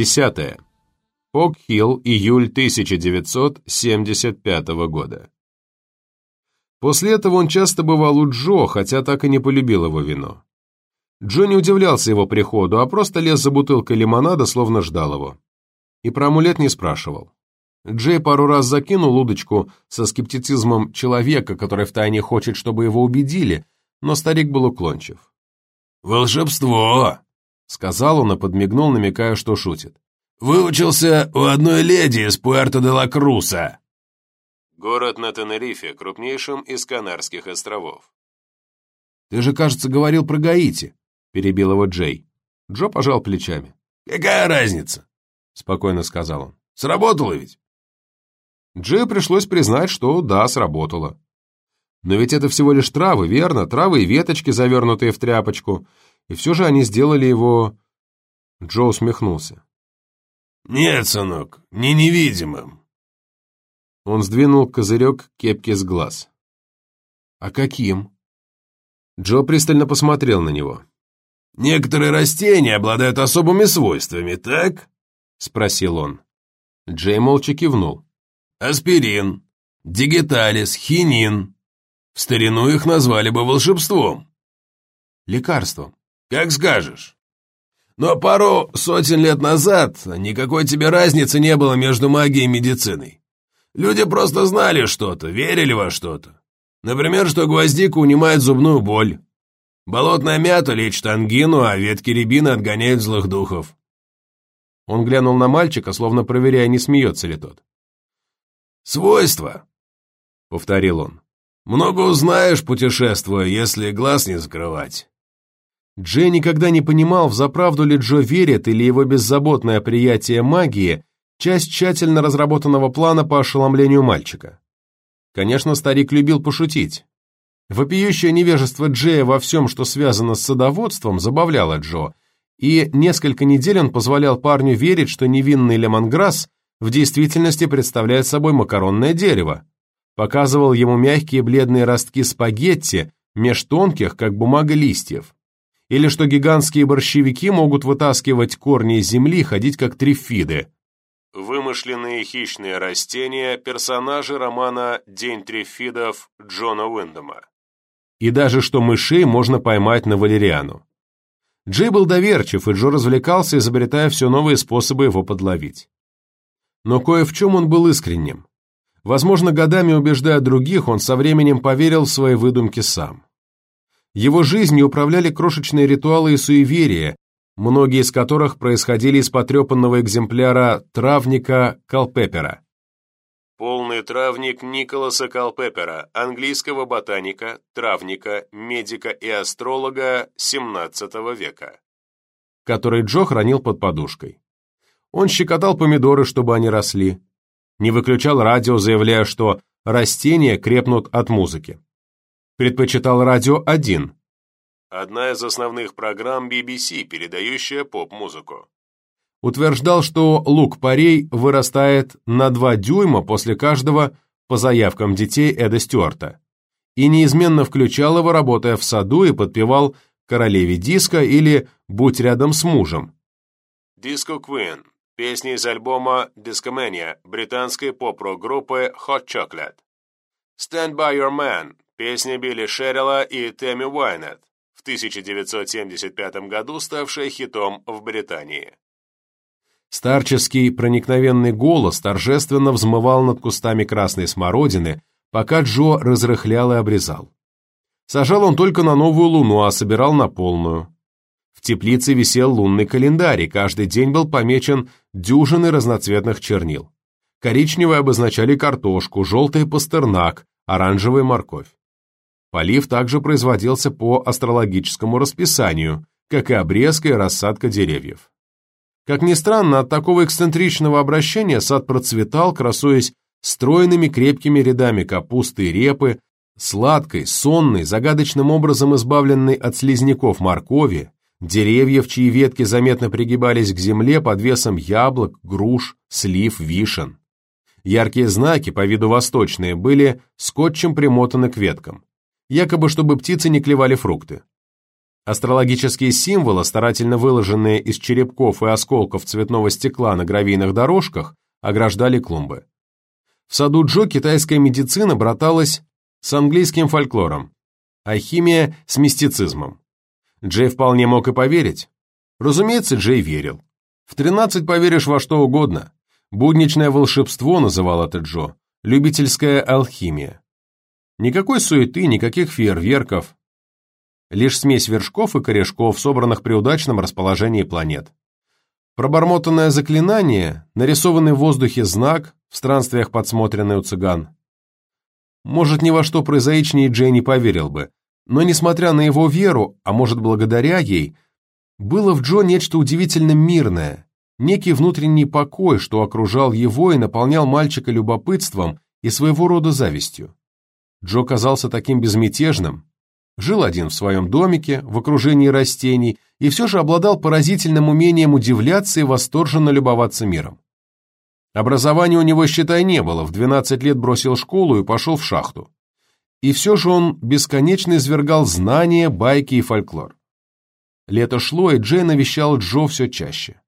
Десятое. Пок-Хилл, июль 1975 года. После этого он часто бывал у Джо, хотя так и не полюбил его вино. Джо не удивлялся его приходу, а просто лез за бутылкой лимонада, словно ждал его. И про амулет не спрашивал. Джей пару раз закинул удочку со скептицизмом человека, который втайне хочет, чтобы его убедили, но старик был уклончив. «Волшебство!» — сказал он и подмигнул, намекая, что шутит. Выучился у одной леди из Пуэрто-де-ла-Круса». Город на Тенерифе, крупнейшем из Канарских островов. «Ты же, кажется, говорил про Гаити», — перебил его Джей. Джо пожал плечами. «Какая разница?» — спокойно сказал он. «Сработало ведь?» Джею пришлось признать, что да, сработало. Но ведь это всего лишь травы, верно? Травы и веточки, завернутые в тряпочку. И все же они сделали его... Джо усмехнулся. «Нет, сынок, не невидимым». Он сдвинул козырек кепки с глаз. «А каким?» Джо пристально посмотрел на него. «Некоторые растения обладают особыми свойствами, так?» — спросил он. Джей молча кивнул. «Аспирин, дигиталис, хинин. В старину их назвали бы волшебством». «Лекарством». «Как скажешь». Но пару сотен лет назад никакой тебе разницы не было между магией и медициной. Люди просто знали что-то, верили во что-то. Например, что гвоздика унимает зубную боль. Болотная мята лечит ангину, а ветки рябины отгоняют злых духов. Он глянул на мальчика, словно проверяя, не смеется ли тот. «Свойства», — повторил он. «Много узнаешь, путешествуя, если глаз не закрывать». Джей никогда не понимал, взаправду ли Джо верит или его беззаботное приятие магии – часть тщательно разработанного плана по ошеломлению мальчика. Конечно, старик любил пошутить. Вопиющее невежество Джея во всем, что связано с садоводством, забавляло Джо, и несколько недель он позволял парню верить, что невинный лемонграсс в действительности представляет собой макаронное дерево, показывал ему мягкие бледные ростки спагетти меж тонких, как бумага листьев или что гигантские борщевики могут вытаскивать корни из земли и ходить как трифиды. Вымышленные хищные растения – персонажи романа «День трифидов» Джона Уиндома. И даже что мышей можно поймать на валериану. Джей был доверчив, и Джо развлекался, изобретая все новые способы его подловить. Но кое в чем он был искренним. Возможно, годами убеждая других, он со временем поверил в свои выдумки сам. Его жизнью управляли крошечные ритуалы и суеверия, многие из которых происходили из потрепанного экземпляра травника Калпепера. Полный травник Николаса Калпепера, английского ботаника, травника, медика и астролога XVII века, который Джо хранил под подушкой. Он щекотал помидоры, чтобы они росли. Не выключал радио, заявляя, что растения крепнут от музыки предпочитал радио 1. Одна из основных программ BBC, передающая поп-музыку. Утверждал, что лук-порей вырастает на 2 дюйма после каждого по заявкам детей Эда Стюарта. И неизменно включал его, работая в саду, и подпевал «Королеве диска» или «Будь рядом с мужем». Disco Queen – песня из альбома Discomania британской поп-рок группы Hot Chocolate. Stand By Your Man Песня Билли Шеррилла и Тэмми Уайнет, в 1975 году ставшая хитом в Британии. Старческий проникновенный голос торжественно взмывал над кустами красной смородины, пока Джо разрыхлял и обрезал. Сажал он только на новую луну, а собирал на полную. В теплице висел лунный календарь, и каждый день был помечен дюжины разноцветных чернил. Коричневые обозначали картошку, желтый – пастернак, оранжевый – морковь. Полив также производился по астрологическому расписанию, как и обрезка и рассадка деревьев. Как ни странно, от такого эксцентричного обращения сад процветал, красуясь стройными крепкими рядами капусты и репы, сладкой, сонной, загадочным образом избавленной от слизняков моркови, деревьев, чьи ветки заметно пригибались к земле под весом яблок, груш, слив, вишен. Яркие знаки, по виду восточные, были скотчем примотаны к веткам якобы чтобы птицы не клевали фрукты. Астрологические символы, старательно выложенные из черепков и осколков цветного стекла на гравийных дорожках, ограждали клумбы. В саду Джо китайская медицина браталась с английским фольклором, а химия с мистицизмом. Джей вполне мог и поверить. Разумеется, Джей верил. В тринадцать поверишь во что угодно. Будничное волшебство называл это Джо, любительская алхимия. Никакой суеты, никаких фейерверков. Лишь смесь вершков и корешков, собранных при удачном расположении планет. Пробормотанное заклинание, нарисованный в воздухе знак, в странствиях подсмотренный у цыган. Может, ни во что прозаичнее Джей не поверил бы, но, несмотря на его веру, а может, благодаря ей, было в Джо нечто удивительно мирное, некий внутренний покой, что окружал его и наполнял мальчика любопытством и своего рода завистью. Джо казался таким безмятежным, жил один в своем домике, в окружении растений, и все же обладал поразительным умением удивляться и восторженно любоваться миром. Образования у него, считай, не было, в 12 лет бросил школу и пошел в шахту. И все же он бесконечно извергал знания, байки и фольклор. Лето шло, и Джей навещал Джо все чаще.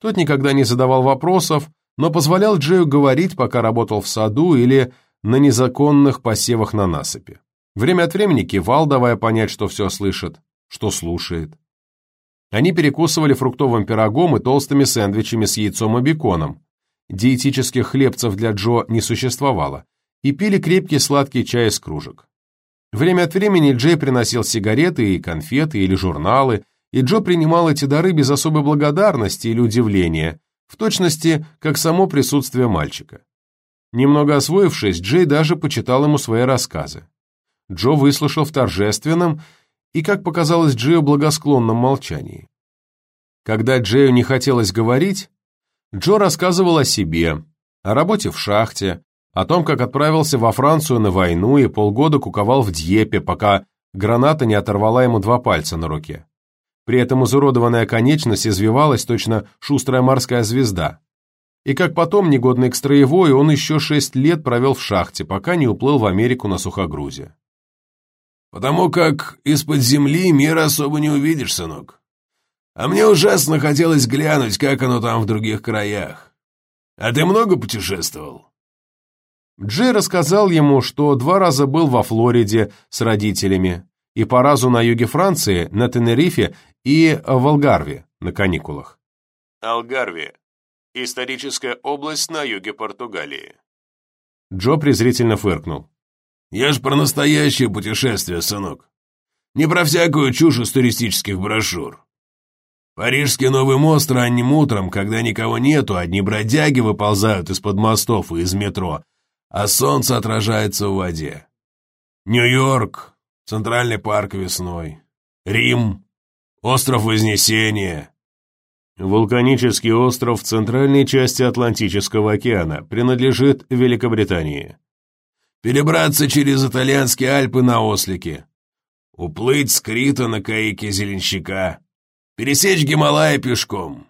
Тот никогда не задавал вопросов, но позволял Джею говорить, пока работал в саду или на незаконных посевах на насыпи. Время от времени кивал, давая понять, что все слышит, что слушает. Они перекусывали фруктовым пирогом и толстыми сэндвичами с яйцом и беконом. Диетических хлебцев для Джо не существовало. И пили крепкий сладкий чай из кружек. Время от времени Джей приносил сигареты и конфеты или журналы, и Джо принимал эти дары без особой благодарности или удивления, в точности, как само присутствие мальчика. Немного освоившись, Джей даже почитал ему свои рассказы. Джо выслушал в торжественном и, как показалось Джею, благосклонном молчании. Когда Джею не хотелось говорить, Джо рассказывал о себе, о работе в шахте, о том, как отправился во Францию на войну и полгода куковал в Дьепе, пока граната не оторвала ему два пальца на руке. При этом изуродованная конечность извивалась точно шустрая морская звезда. И как потом, негодный к строевой, он еще шесть лет провел в шахте, пока не уплыл в Америку на сухогрузе. «Потому как из-под земли мир особо не увидишь, сынок. А мне ужасно хотелось глянуть, как оно там в других краях. А ты много путешествовал?» Джей рассказал ему, что два раза был во Флориде с родителями, и по разу на юге Франции, на Тенерифе и в Алгарве на каникулах. Алгарве – историческая область на юге Португалии. Джо презрительно фыркнул. «Я ж про настоящее путешествие, сынок. Не про всякую чушь из туристических брошюр. Парижский новый мост ранним утром, когда никого нету, одни бродяги выползают из-под мостов и из метро, а солнце отражается в воде. Нью-Йорк, Центральный парк весной, Рим, остров Вознесения. Вулканический остров в центральной части Атлантического океана принадлежит Великобритании. Перебраться через итальянские Альпы на ослике. Уплыть с Крита на каике зеленщика. Пересечь Гималая пешком.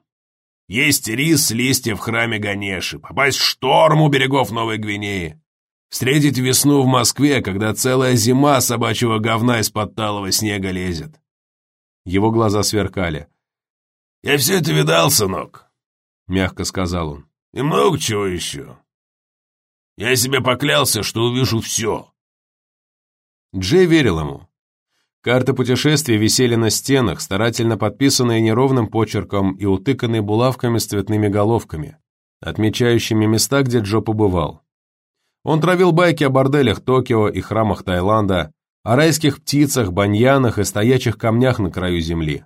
Есть рис с листьев в храме Ганеши, попасть в шторм у берегов Новой Гвинеи, встретить весну в Москве, когда целая зима собачьего говна из-под талого снега лезет. Его глаза сверкали. «Я все это видал, сынок», — мягко сказал он. «И много чего еще. Я себе поклялся, что увижу все». Джей верил ему. Карты путешествий висели на стенах, старательно подписанные неровным почерком и утыканные булавками с цветными головками, отмечающими места, где Джо побывал. Он травил байки о борделях Токио и храмах Таиланда, о райских птицах, баньянах и стоячих камнях на краю земли.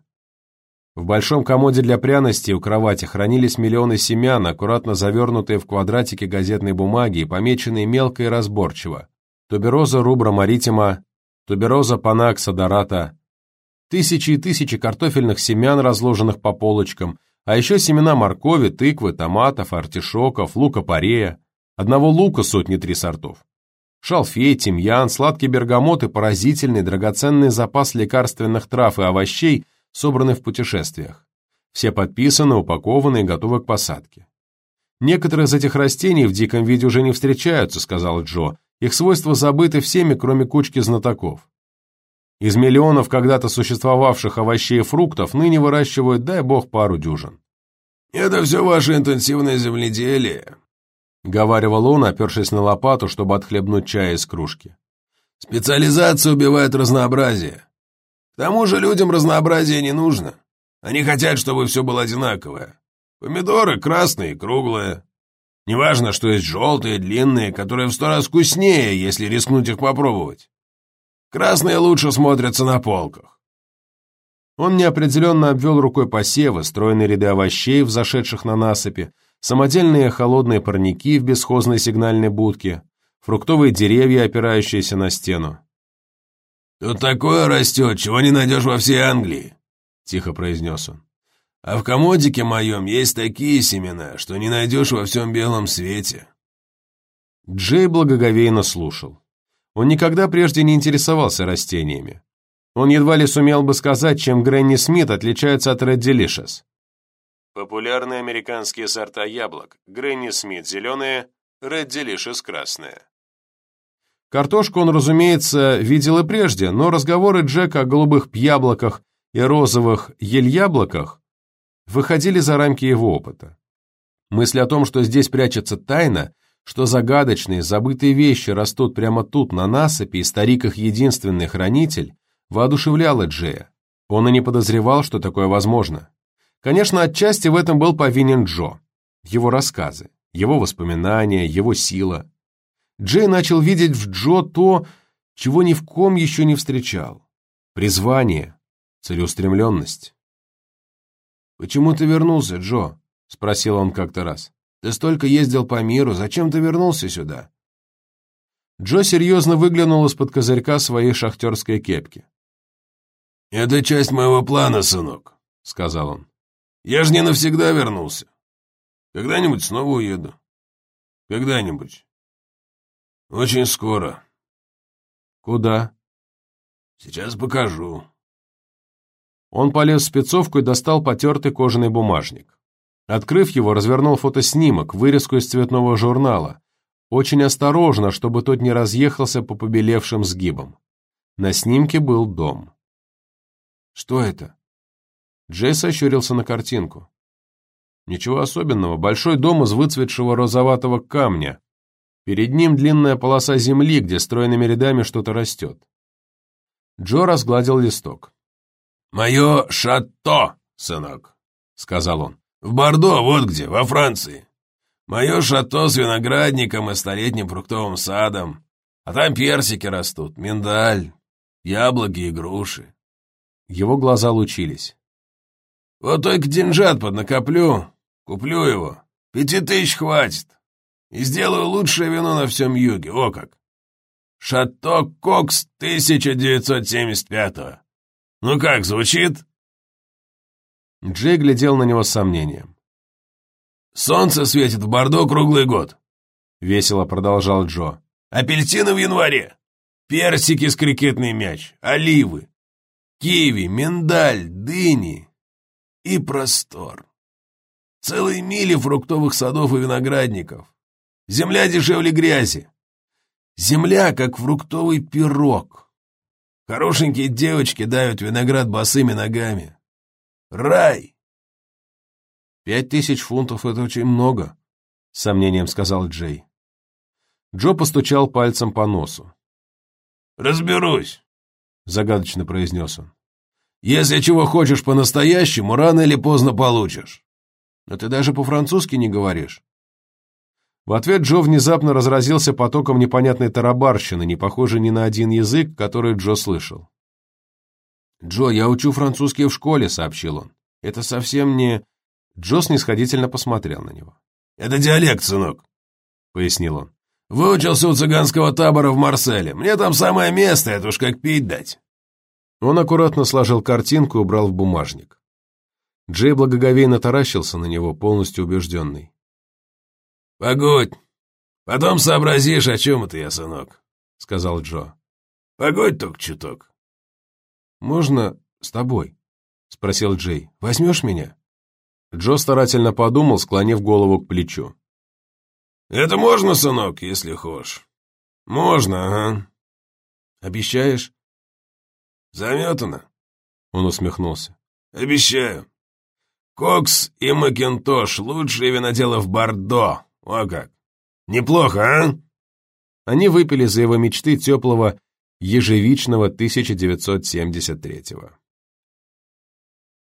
В большом комоде для пряностей у кровати хранились миллионы семян, аккуратно завернутые в квадратики газетной бумаги и помеченные мелко и разборчиво. Тубероза рубра маритима, тубероза панакса дората, тысячи и тысячи картофельных семян, разложенных по полочкам, а еще семена моркови, тыквы, томатов, артишоков, лука-порея, одного лука сотни три сортов. Шалфей, тимьян, сладкий бергамот и поразительный драгоценный запас лекарственных трав и овощей, собранный в путешествиях. Все подписаны, упакованы и готовы к посадке. Некоторые из этих растений в диком виде уже не встречаются, сказал Джо, их свойства забыты всеми, кроме кучки знатоков. Из миллионов когда-то существовавших овощей и фруктов ныне выращивают, дай бог, пару дюжин. «Это все ваше интенсивное земледелие», — говаривал он, опершись на лопату, чтобы отхлебнуть чай из кружки. «Специализация убивает разнообразие. К тому же людям разнообразие не нужно. Они хотят, чтобы все было одинаковое. Помидоры красные, круглые. Неважно, что есть желтые, длинные, которые в сто раз вкуснее, если рискнуть их попробовать. Красные лучше смотрятся на полках. Он неопределенно обвел рукой посевы, стройные ряды овощей, взошедших на насыпи, самодельные холодные парники в бесхозной сигнальной будке, фруктовые деревья, опирающиеся на стену. «Тут такое растет, чего не найдешь во всей Англии», — тихо произнес он. А в комодике моем есть такие семена, что не найдешь во всем белом свете». Джей благоговейно слушал. Он никогда прежде не интересовался растениями. Он едва ли сумел бы сказать, чем Гренни Смит отличается от Red Delicious. Популярные американские сорта яблок. Гренни Смит зеленые, Red Delicious красные. Картошку он, разумеется, видел и прежде, но разговоры Джека о голубых яблоках и розовых ель-яблоках выходили за рамки его опыта. Мысль о том, что здесь прячется тайна, что загадочные, забытые вещи растут прямо тут, на насыпи, и старик их единственный хранитель, воодушевляла Джея. Он и не подозревал, что такое возможно. Конечно, отчасти в этом был повинен Джо. Его рассказы, его воспоминания, его сила. Джей начал видеть в Джо то, чего ни в ком еще не встречал. Призвание, целеустремленность. «Почему ты вернулся, Джо?» — спросил он как-то раз. «Ты столько ездил по миру, зачем ты вернулся сюда?» Джо серьезно выглянул из-под козырька своей шахтерской кепки. «Это часть моего плана, сынок», — сказал он. «Я же не навсегда вернулся. Когда-нибудь снова уеду. Когда-нибудь. Очень скоро». «Куда?» «Сейчас покажу». Он полез в спецовку и достал потертый кожаный бумажник. Открыв его, развернул фотоснимок, вырезку из цветного журнала. Очень осторожно, чтобы тот не разъехался по побелевшим сгибам. На снимке был дом. «Что это?» Джейс ощурился на картинку. Ничего особенного. Большой дом из выцветшего розоватого камня. Перед ним длинная полоса земли, где стройными рядами что-то растет. Джо разгладил листок. «Мое шато, сынок», — сказал он. «В Бордо, вот где, во Франции. Мое шато с виноградником и столетним фруктовым садом. А там персики растут, миндаль, яблоки и груши». Его глаза лучились. «Вот только деньжат поднакоплю, куплю его. Пяти тысяч хватит. И сделаю лучшее вино на всем юге, о как. Шато Кокс 1975-го. «Ну как, звучит?» Джей глядел на него с сомнением. «Солнце светит в Бордо круглый год», — весело продолжал Джо. «Апельсины в январе, персики с крикетный мяч, оливы, киви, миндаль, дыни и простор. Целые мили фруктовых садов и виноградников. Земля дешевле грязи. Земля, как фруктовый пирог. Хорошенькие девочки давят виноград босыми ногами. Рай!» «Пять тысяч фунтов — это очень много», — с сомнением сказал Джей. Джо постучал пальцем по носу. «Разберусь», — загадочно произнес он. «Если чего хочешь по-настоящему, рано или поздно получишь». «Но ты даже по-французски не говоришь». В ответ Джо внезапно разразился потоком непонятной тарабарщины, не похожей ни на один язык, который Джо слышал. «Джо, я учу французский в школе», — сообщил он. «Это совсем не...» Джо снисходительно посмотрел на него. «Это диалект, сынок», — пояснил он. «Выучился у цыганского табора в Марселе. Мне там самое место, это уж как пить дать». Он аккуратно сложил картинку и убрал в бумажник. Джей благоговейно таращился на него, полностью убежденный. «Погодь. Потом сообразишь, о чем это я, сынок», — сказал Джо. «Погодь только чуток». «Можно с тобой?» — спросил Джей. «Возьмешь меня?» Джо старательно подумал, склонив голову к плечу. «Это можно, сынок, если хочешь?» «Можно, ага». «Обещаешь?» Заметано?» Он усмехнулся. «Обещаю. Кокс и Макинтош — лучшие виноделы в Бордо. О как! Неплохо, а?» Они выпили за его мечты теплого ежевичного 1973-го.